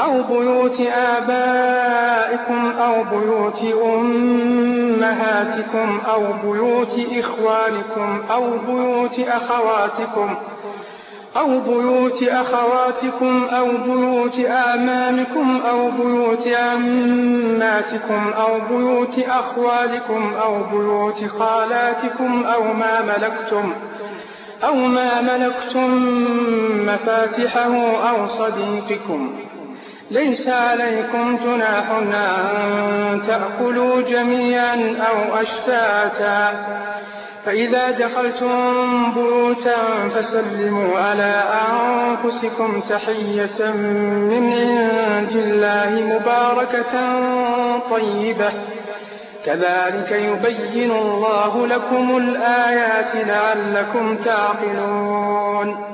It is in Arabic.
أو بيوت آبائكم أو بيوت أمهاتكم أو بيوت إخوانكم أو بيوت أخواتكم أو بيوت أخواتكم أو بيوت أعمامكم أو بيوت عماتكم أو بيوت أخوالكم أو بيوت خالاتكم أو ما ملكتم أو ما ملكتم مفاتحه أو صديقكم ليس عليكم جناح أن تأكلوا جميعا أو أشتاتا. فإذا دخلتم بيوتا فسلموا على أنفسكم تحية من عند الله مباركة طيبة. كذلك يبين الله لكم الآيات لعلكم تعقلون.